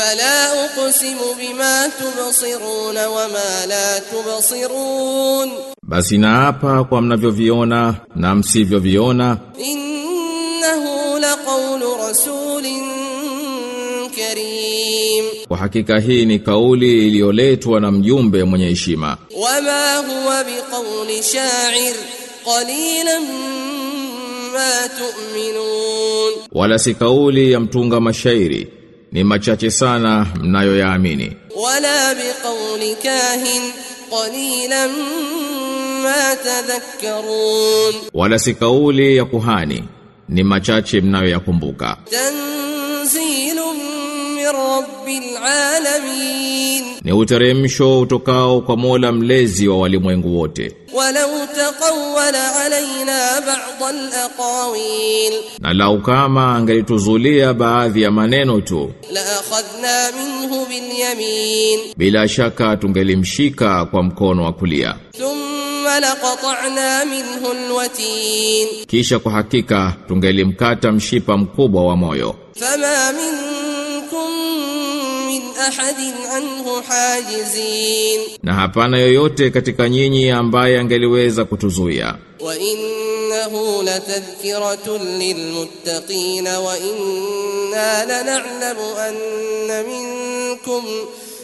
فلا أقسم بما تبصرون وما لا تبصرون Basi naapa kwa mnavyoviona na msivyoviona إنه لقول رسول كريم kwa hakika hii ni kauli iliyoletwa na mjumbe mwenye heshima وما هو بقول شاعر قليلا ما تؤمنون wala si kauli ya mtunga mashairi ni machache sana mnayoyaamini. Wala biqawli kahin qalilan ma tadhakkarun. Wala si kauli ya kuhani ni machache mnayoyakumbuka ni uteremsho utokao kwa Mola mlezi wa walimwengu wote. Walau taqawwala alaina ba'd alaqawil, na lau kama angalituzulia baadhi ya maneno tu. La akhadna minhu bil yamin, bila shaka tungelimshika kwa mkono wa kulia. Thumma laqata'na minhu alwatin, kisha kwa hakika tungelimkata mshipa mkubwa wa moyo. Fama min ahadin anhu hajizin. Na hapana yoyote katika nyinyi ambaye angeliweza kutuzuia. Wa innahu latadhkiratun lilmuttaqin wa inna lana'lamu anna minkum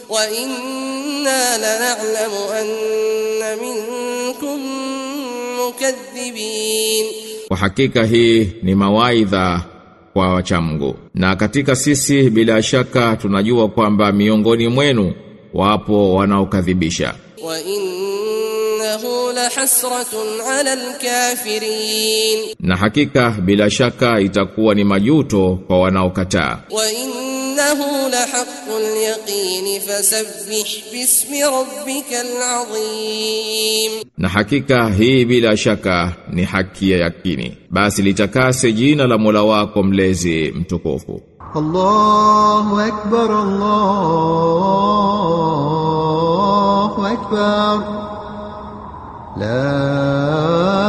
wa inna lana'lamu anna minkum mukadhibin kwa hakika hii ni mawaidha kwa wachamgu. Na katika sisi bila shaka tunajua kwamba miongoni mwenu wapo wanaokadhibisha. Wa innahu lahasratun ala alkafirin, na hakika bila shaka itakuwa ni majuto kwa wanaokataa. Wa inna وإنه لحق اليقين فسبح باسم ربك العظيم na hakika hii bila shaka ni haki ya yakini basi litakase jina la Mola wako mlezi mtukufu الله أكبر الله أكبر لا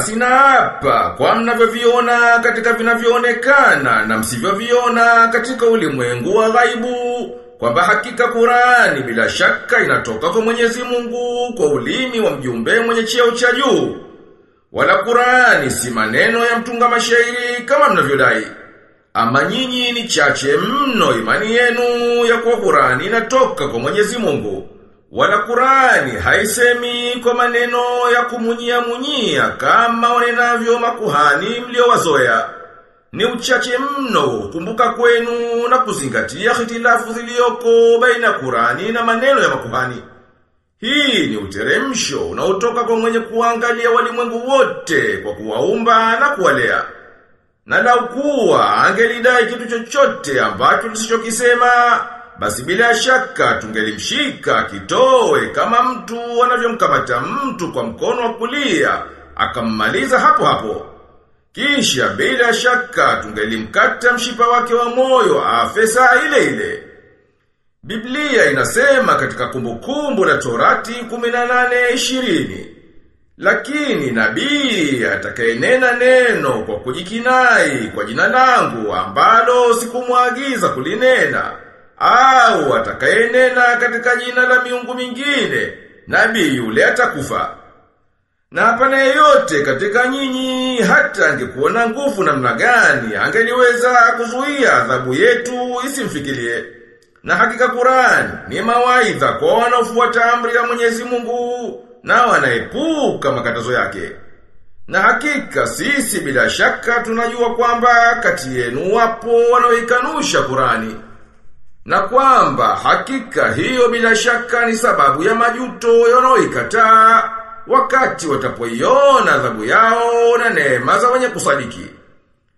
Basi na hapa, kwa mnavyoviona katika vinavyoonekana na msivyoviona katika ulimwengu wa ghaibu kwamba hakika Qurani bila shaka inatoka kwa Mwenyezi Mungu kwa ulimi wa mjumbe mwenye cheo cha juu. Wala Qurani si maneno ya mtunga mashairi kama mnavyodai. Ama nyinyi ni chache mno imani yenu ya kuwa Qurani inatoka kwa Mwenyezi Mungu. Wala Qurani haisemi kwa maneno ya kumunyia munyia kama wanenavyo makuhani mlio mliowazoea. Ni uchache mno kumbuka kwenu na kuzingatia hitilafu ziliyoko baina Qurani na maneno ya makuhani. Hii ni uteremsho unaotoka kwa mwenye kuangalia walimwengu wote kwa kuwaumba na kuwalea. Na lau kuwa angelidai kitu chochote ambacho tusichokisema, basi bila shaka tungelimshika kitowe kama mtu anavyomkamata mtu kwa mkono wa kulia, akammaliza hapo hapo. Kisha bila shaka tungelimkata mshipa wake wa moyo afe saa ile ile. Biblia inasema katika kumbukumbu la Torati 18:20 lakini nabii atakayenena neno kwa kujikinai kwa jina langu ambalo sikumwagiza kulinena au atakayenena katika jina la miungu mingine nabii yule atakufa. Na hapana yeyote katika nyinyi hata angekuona nguvu namna gani angeliweza kuzuia adhabu yetu isimfikilie Na hakika Qur'an ni mawaidha kwa wanaofuata amri ya Mwenyezi Mungu na wanaepuka makatazo yake. Na hakika sisi bila shaka tunajua kwamba kati yenu wapo wanaoikanusha Qur'ani. Na kwamba hakika hiyo bila shaka ni sababu ya majuto yanayoikataa wakati watapoiona adhabu yao na neema za wenye kusadiki.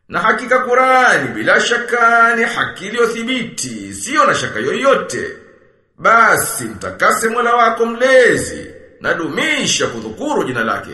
Na hakika Qur'ani bila shaka ni haki iliyothibiti, sio na shaka yoyote. Basi mtakase Mola wako mlezi na dumisha kudhukuru jina lake.